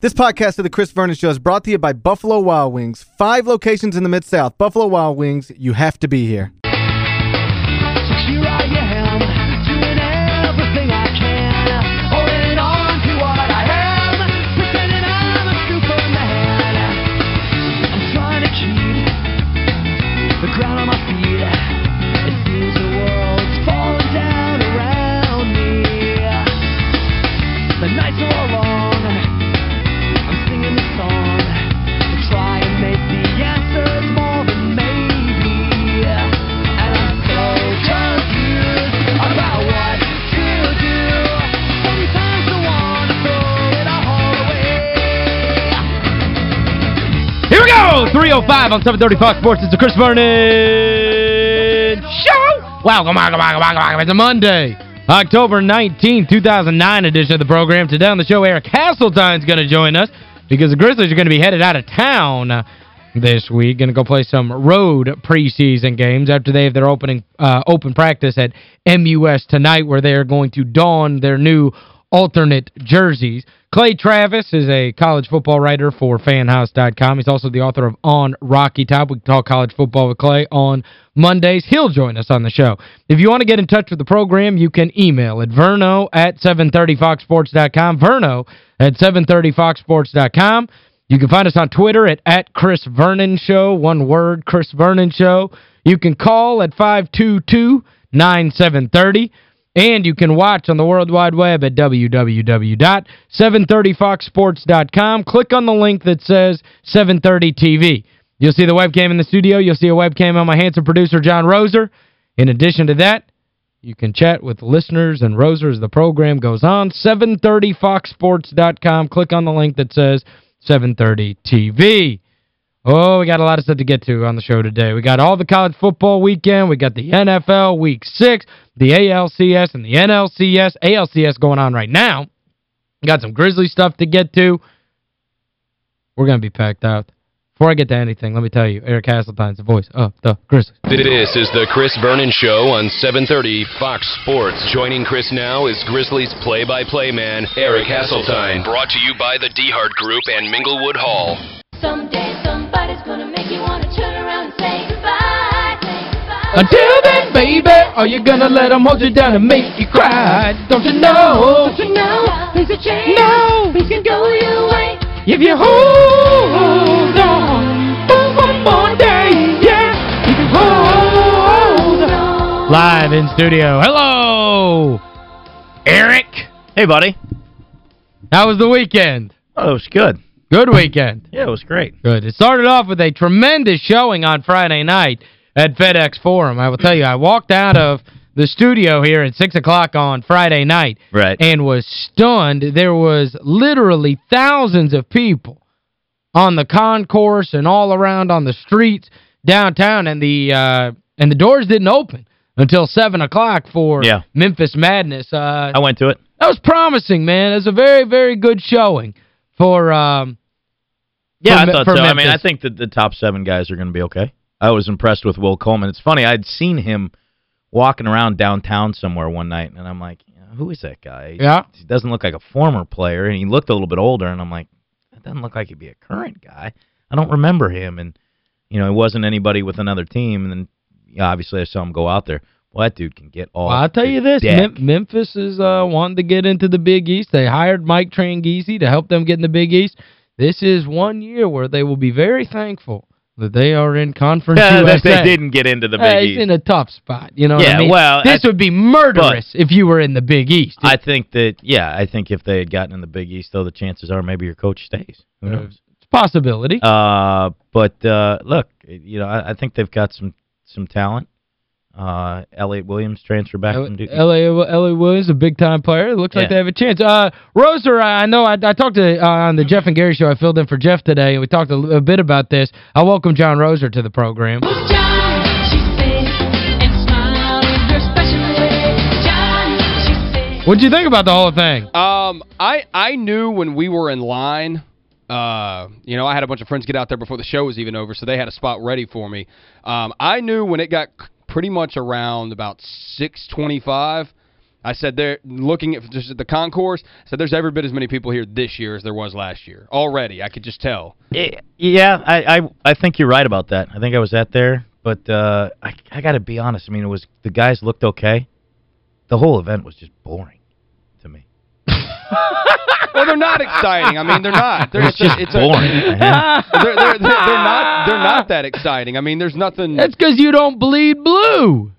This podcast of the Chris Vernon Show is brought to you by Buffalo Wild Wings. Five locations in the Mid-South. Buffalo Wild Wings, you have to be here. 805 on 735 Sports. It's the Chris Vernon Show. Welcome, welcome, welcome, welcome. It's a Monday, October 19, 2009 edition of the program. Today on the show, Eric Hasseltine's going to join us because the Grizzlies are going to be headed out of town this week. Going to go play some road preseason games after they have their opening uh, open practice at MUS tonight where they are going to don their new alternate jerseys. Clay Travis is a college football writer for fanhouse.com. He's also the author of On Rocky Top. We talk college football with Clay on Mondays. He'll join us on the show. If you want to get in touch with the program, you can email at verno at 730foxsports.com. Verno at 730foxsports.com. You can find us on Twitter at, at Chris Vernon Show. One word, Chris Vernon Show. You can call at 522-9730. And you can watch on the World Wide Web at www.730foxsports.com. Click on the link that says 730 TV. You'll see the webcam in the studio. You'll see a webcam on my handsome producer, John Roser. In addition to that, you can chat with listeners and Roser as the program goes on. 730foxsports.com. Click on the link that says 730 TV. Oh, we got a lot of stuff to get to on the show today. We got all the college football weekend. We got the NFL Week 6, the ALCS and the NLCS. ALCS going on right now. We got some Grizzly stuff to get to. We're going to be packed out. Before I get to anything, let me tell you, Eric Hasseltine's the voice of the Grizzlies. This is the Chris Vernon Show on 730 Fox Sports. Joining Chris now is Grizzlies play-by-play man Eric Hasseltine. Brought to you by the DeHart Group and Minglewood Hall. Someday Until then, baby, are you going to let them hold you down and make you cry? Don't you know? Don't you know things have changed? No. Things can go your way. If you hold on for one more day, yeah, if you hold on. Live in studio. Hello, Eric. Hey, buddy. How was the weekend? Oh, it was good. Good weekend. Yeah, it was great. Good. It started off with a tremendous showing on Friday night at FedEx Forum. I will tell you, I walked out of the studio here at 6 o'clock on Friday night Right. and was stunned. There was literally thousands of people on the concourse and all around on the streets downtown, and the uh, and the doors didn't open until 7 o'clock for Yeah. Memphis Madness. Uh, I went to it. that was promising, man. It was a very, very good showing for um, Yeah, for I thought so. I mean, I think that the top seven guys are going to be okay. I was impressed with Will Coleman. It's funny, I'd seen him walking around downtown somewhere one night, and I'm like, who is that guy? Yeah. He doesn't look like a former player, and he looked a little bit older, and I'm like, that doesn't look like he'd be a current guy. I don't remember him, and, you know, he wasn't anybody with another team, and then, yeah, obviously I saw him go out there. Well, that dude can get all well, I'll tell you this. Mem Memphis is uh, wanting to get into the Big East. They hired Mike Tranghese to help them get in the Big East. This is one year where they will be very thankful that they are in Conference that USA. they didn't get into the Big Uh, East. In a tough spot, you know what Yeah, I mean? well, This would be murderous if you were in the Big East. I think that, yeah, I think if they had gotten in the Big East, though, the chances are maybe your coach stays. Who knows? It's a possibility. Uh, but, uh, look, you know, I, I think they've got some some talent. Uh, Elliot Williams transfer back from Duke. L.A. L.A. Williams, a big-time player. It looks like they have a chance. Uh, Roser, I know I, I talked to uh, on the Jeff and Gary show. I filled in for Jeff today, and we talked a, a bit about this. I welcome John Roser to the program. John, she said, and smiled in her special way. John, she said. What'd you think about the whole thing? Um, I I knew when we were in line, uh, you know, I had a bunch of friends get out there before the show was even over, so they had a spot ready for me. Um, I knew when it got c- pretty much around about 625, I said there, looking at just at the concourse, I said there's every bit as many people here this year as there was last year. Already, I could just tell. Eh, Yeah, I, I I think you're right about that. I think I was at there, but uh, I I got to be honest. I mean, it was the guys looked okay. The whole event was just boring to me. Well, they're not exciting. I mean, they're not. They're, It's just it's boring. A, they're, they're, they're, they're not they're not that exciting. I mean, there's nothing That's because you don't bleed blue.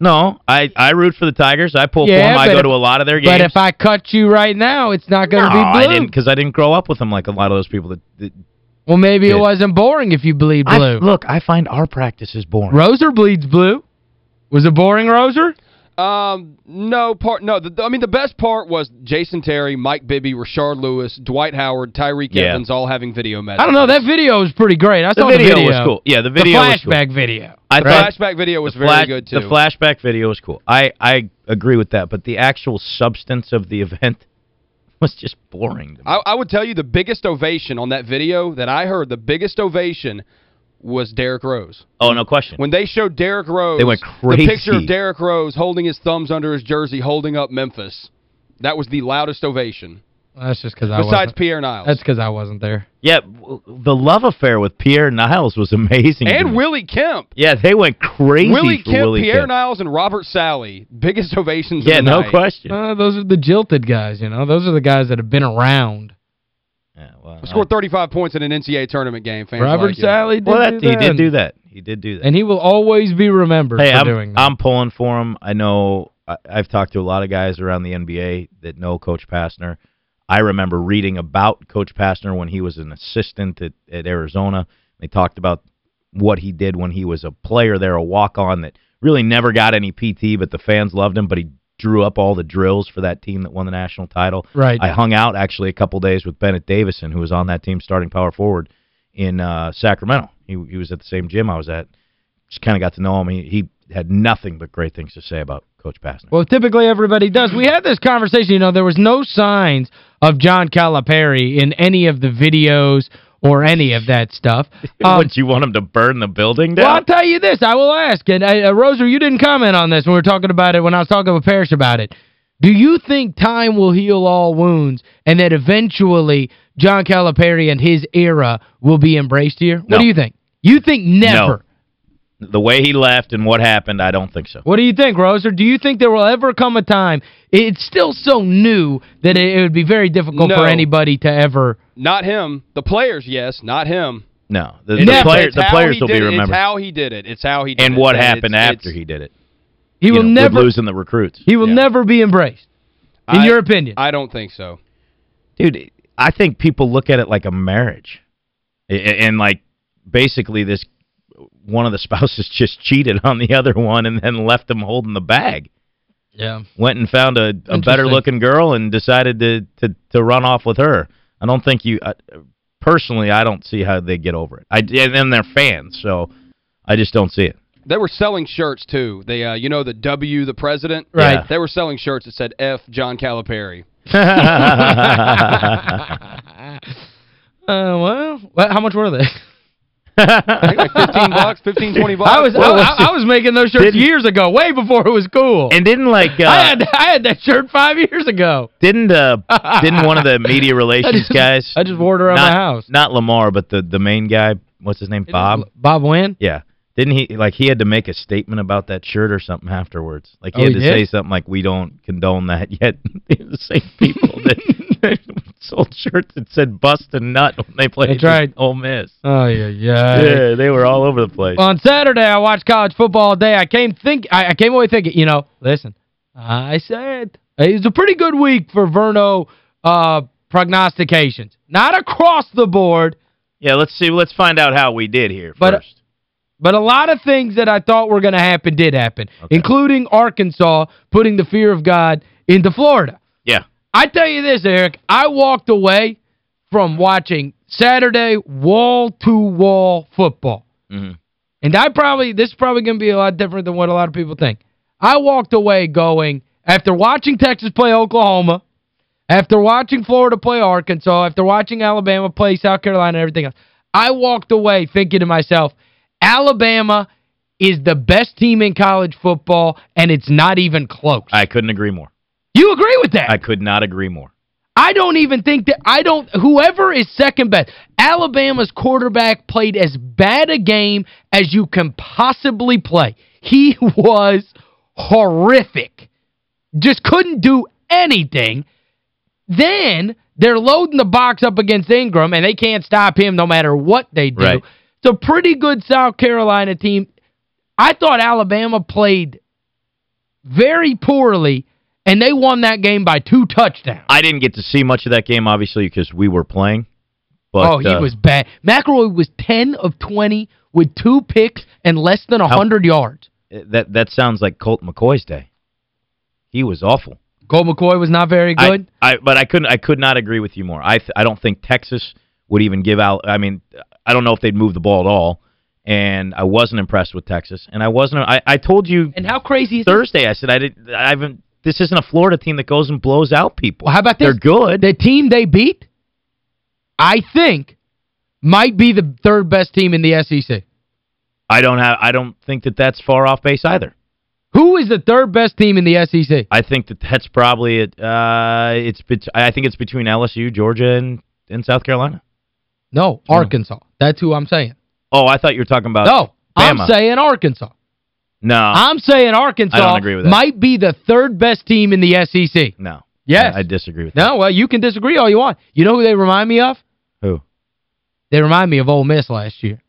No, I I root for the Tigers. I pull Yeah, for them. I go if- to a lot of their games. But if I cut you right now, it's not going to no, be blue. I didn't because I didn't grow up with them like a lot of those people that, that well, maybe it wasn't boring if you bleed I, blue. look, I find our practices boring. Roser bleeds blue. Was it boring, Roser? Um, no part. No, the, I mean the best part was Jason Terry, Mike Bibby, Rashard Lewis, Dwight Howard, Tyreke Yeah. Evans all having video messages. I don't know. That video was pretty great. I The saw video the video. was cool. Yeah, the video the was cool. flashback video. I the thought flashback video was the very good too. The flashback video was cool. I I agree with that, but the actual substance of the event was just boring. to me. I, I would tell you the biggest ovation on that video that I heard. The biggest ovation was Derrick Rose. oh, no question. When they showed Derrick Rose, They went crazy. the picture of Derrick Rose holding his thumbs under his jersey, holding up Memphis. That was the loudest ovation. That's just because I Besides wasn't. Besides Pierre Niles. That's because I wasn't there. yeah, the love affair with Pierre Niles was amazing. and. Willie Kemp. Yeah, they went crazy Willie for Kemp, Willie Pierre Kemp. Niles, and Robert Sallie. Biggest ovations Yeah, of the no night. question. Uh, those are the jilted guys, you know. Those are the guys that have been around. Yeah, well, Scored 35 points in an NCAA tournament game. Fans Robert like. Sallie did well, that, do he did do that. He did do that. And he will always be remembered hey, for I'm, doing that. I'm pulling for him. I know I, I've talked to a lot of guys around the NBA that know Coach Pastner. I remember reading about Coach Pastner when he was an assistant at, at Arizona. They talked about what he did when he was a player there, a walk-on that really never got any PT, but the fans loved him, but he drew up all the drills for that team that won the national title. Right. I hung out actually a couple days with Bennett Davison, who was on that team starting power forward in uh, Sacramento. He he was at the same gym I was at. Just kind of got to know him. He, he had nothing but great things to say about Coach Pastner. Well, typically everybody does. We had this conversation, you know, there was no signs of John Calipari in any of the videos or any of that stuff. Um, Would you want him to burn the building down? Well. I'll tell you this. I will ask. And uh, Roser, you didn't comment on this when we were talking about it, when I was talking with Parrish about it. Do you think time will heal all wounds and that eventually John Calipari and his era will be embraced here? No. What do you think? You think never. The way he left and what happened, I don't think so. What do you think, Roser? Do you think there will ever come a time, it's still so new that it, it would be very difficult No. for anybody to ever... Not him. The players, yes. Not him. No. The, It's- the, player, the players will be remembered. It's how he did it. It's how he did and it. what It's- happened it's- after he did it. He will know, with never losing the recruits. he will Yeah. never be embraced, in I- your opinion. I don't think so. Dude, I think people look at it like a marriage. A- a- And, like, basically this one of the spouses just cheated on the other one and then left them holding the bag. yeah. Went and found a, a better-looking girl and decided to, to, to run off with her. I don't think you... I, personally, I don't see how they get over it. I, and, and they're fans, so I just don't see it. They were selling shirts, too. They, uh, you know, the W, the president? Right. Yeah. They were selling shirts that said F. John Calipari. Uh, well, well, how much were they? I like 15 bucks, 15, 20 bucks. I was Well, I, I was making those shirts years ago, way before it was cool. and didn't, like... Uh, I had I had that shirt 5 years ago. Didn't uh didn't one of the media relations I just, guys I just wore it around not, my house. Not Lamar, but the the main guy, what's his name? Bob? Bob Wynn? Yeah. Didn't he like he had to make a statement about that shirt or something afterwards? Like he Oh, had he to did? say something like we don't condone that yet. the same people that sold shirts that said bust a nut when they played That's right. Ole Miss. Oh yeah, yeah. Yeah, they were all over the place. On Saturday, I watched college football all day. I came think I, I came away thinking, you know, listen, I said it was a pretty good week for Verno uh, prognostications. Not across the board, Yeah, let's see. Let's find out how we did here But, uh, first. but a lot of things that I thought were going to happen did happen, Okay. including Arkansas putting the fear of God into Florida. I tell you this, Eric, I walked away from watching Saturday wall-to-wall football. Mhm. And I probably, this is probably going to be a lot different than what a lot of people think. I walked away going, after watching Texas play Oklahoma, after watching Florida play Arkansas, after watching Alabama play South Carolina and everything else, I walked away thinking to myself, Alabama is the best team in college football, and it's not even close. I couldn't agree more. You agree with that? I could not agree more. I don't even think that I don't whoever is second best. Alabama's quarterback played as bad a game as you can possibly play. He was horrific. Just couldn't do anything. Then they're loading the box up against Ingram and they can't stop him no matter what they do. Right. It's a pretty good South Carolina team. I thought Alabama played very poorly and they won that game by two touchdowns. I didn't get to see much of that game, obviously, because we were playing. But, oh, he uh, was bad. McElroy was 10 of 20 with two picks and less than 100 yards. That that sounds like Colt McCoy's day. He was awful. Colt McCoy was not very good. I, I but I couldn't I could not agree with you more. I th I don't think Texas would even give out I mean I don't know if they'd move the ball at all and I wasn't impressed with Texas and I wasn't I I told you and how crazy is it? Thursday I said I did I haven't this isn't a Florida team that goes and blows out people. Well, how about this? They're good. The team they beat, I think, might be the third best team in the SEC. I don't have I don't think that that's far off base either. Who is the third best team in the SEC? I think that that's probably it uh it's I think it's between LSU, Georgia and and South Carolina. No, Arkansas. That's who I'm saying. Oh, I thought you were talking about No, I'm saying Arkansas. No. I'm saying Arkansas I don't agree with that. might be the third best team in the SEC. no. Yes. I, I disagree with that. No, well, you can disagree all you want. You know who they remind me of? Who? They remind me of Ole Miss last year.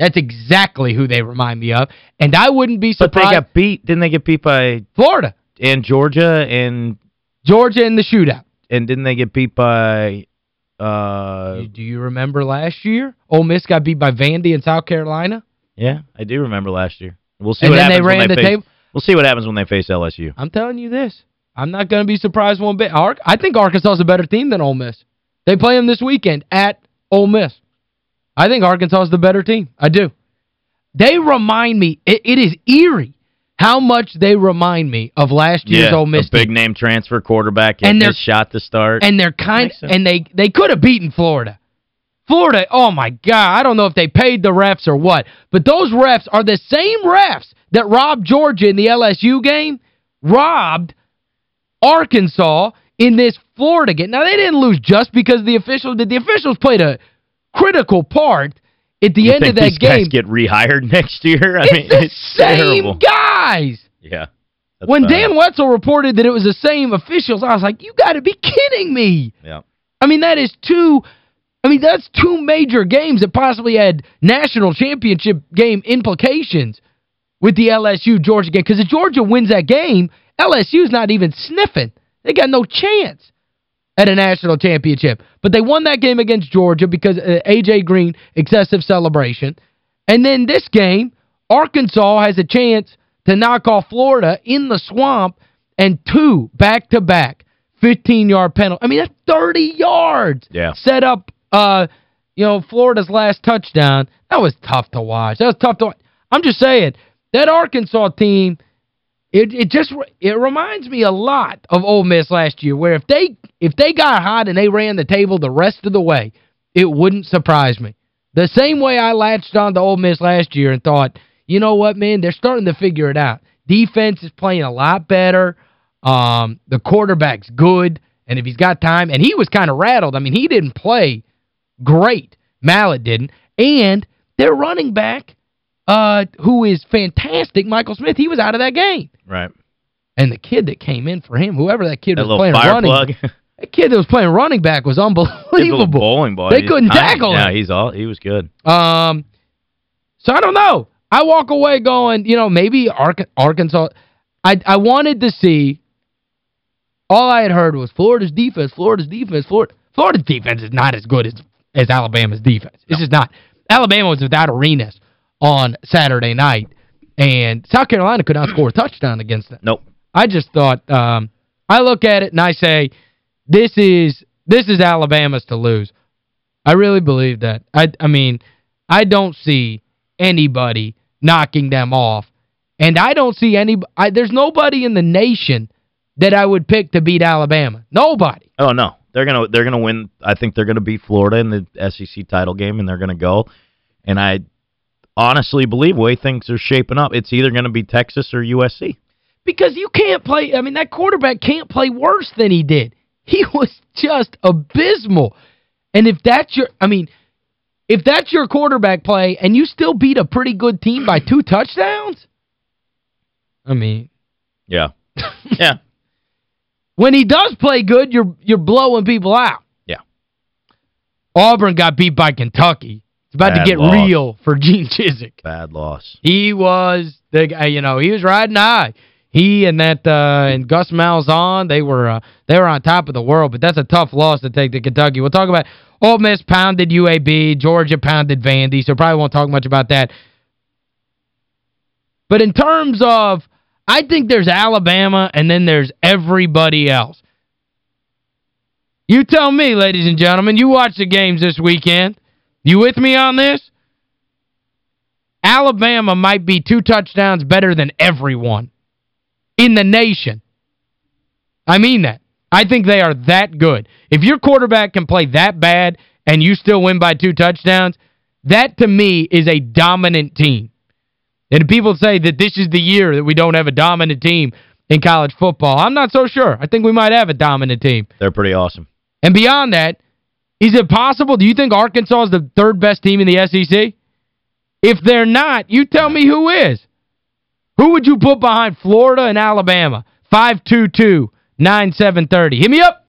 That's exactly who they remind me of. And I wouldn't be surprised. But they got beat. Didn't they get beat by Florida, and Georgia and Georgia in the shootout. and didn't they get beat by uh Do you remember last year? Ole Miss got beat by Vandy in South Carolina. yeah, I do remember last year. We'll see And what then they happens when ran they the face table. We'll see what happens when they face LSU. I'm telling you this. I'm not going to be surprised one bit. Ar I think Arkansas is a better team than Ole Miss. They play them this weekend at Ole Miss. I think Arkansas is the better team. I do. They remind me, it, it is eerie how much they remind me of last year's yeah, Ole Miss a big name transfer quarterback And and they're- shot to start. And they're kind and they they could have beaten Florida. Florida, oh my God, I don't know if they paid the refs or what, but those refs are the same refs that robbed Georgia in the LSU game, robbed Arkansas in this Florida game. Now, they didn't lose just because the officials did. The officials played a critical part at the you end of that these game. guys get rehired next year? I it's mean, the it's same terrible. guys. Yeah. When fine. Dan Wetzel reported that it was the same officials, I was like, you got to be kidding me. Yeah. I mean, that is two I mean, that's two major games that possibly had national championship game implications with the LSU-Georgia game. Because if Georgia wins that game, LSU's not even sniffing. They got no chance at a national championship. But they won that game against Georgia because uh, A.J. Green, excessive celebration. And then this game, Arkansas has a chance to knock off Florida in the swamp and two back-to-back 15-yard penalty. I mean, that's 30 yards. Yeah. Set up, uh, you know, Florida's last touchdown. That was tough to watch. That was tough to watch. I'm just saying, that Arkansas team, it it just it reminds me a lot of Ole Miss last year where if they if they got hot and they ran the table the rest of the way, it wouldn't surprise me. The same way I latched on to Ole Miss last year and thought, you know what, man, they're starting to figure it out. Defense is playing a lot better. Um, the quarterback's good, and if he's got time, and he was kind of rattled. I mean, he didn't play great. Mallett didn't. And their running back, uh, who is fantastic, Michael Smith, he was out of that game. Right. And the kid that came in for him, whoever that kid That was playing running, plug. that kid that was playing running back was unbelievable. bowling ball. They He's couldn't tiny. tackle him. Yeah, he's all he was good. Um, so I don't know. I walk away going, you know, maybe Ark Arkansas. I I wanted to see. All I had heard was Florida's defense, Florida's defense, Florida. Florida's defense is not as good as as Alabama's defense. It's just not. Alabama was without Arenas on Saturday night, and South Carolina could not score a touchdown against them. Nope. I just thought um, I look at it and I say this is this is Alabama's to lose. I really believe that. I I mean, I don't see anybody knocking them off. And I don't see any I, there's nobody in the nation that I would pick to beat Alabama. Nobody. Oh no. They're going to they're going to win. I think they're going to beat Florida in the SEC title game and they're going to go. And I honestly believe the way things are shaping up, it's either going to be Texas or USC. Because you can't play, I mean, that quarterback can't play worse than he did. He was just abysmal. And if that's your, I mean, if that's your quarterback play and you still beat a pretty good team by two touchdowns, I mean, Yeah. yeah. When he does play good, you're you're blowing people out. Yeah. Auburn got beat by Kentucky. It's about Bad to get loss. real for Gene Chizik. Bad loss. He was the guy, you know, he was riding high. He and that uh and Gus Malzahn, they were uh, they were on top of the world, but that's a tough loss to take to Kentucky. We'll talk about Ole Miss pounded UAB, Georgia pounded Vandy, so probably won't talk much about that. But in terms of I think there's Alabama and then there's everybody else. You tell me, ladies and gentlemen, you watch the games this weekend. You with me on this? Alabama might be two touchdowns better than everyone in the nation. I mean that. I think they are that good. If your quarterback can play that bad and you still win by two touchdowns, that to me is a dominant team. And people say that this is the year that we don't have a dominant team in college football. I'm not so sure. I think we might have a dominant team. They're pretty awesome. And beyond that, is it possible? Do you think Arkansas is the third best team in the SEC? If they're not, you tell me who is. Who would you put behind Florida and Alabama? 522-9730. Hit me up.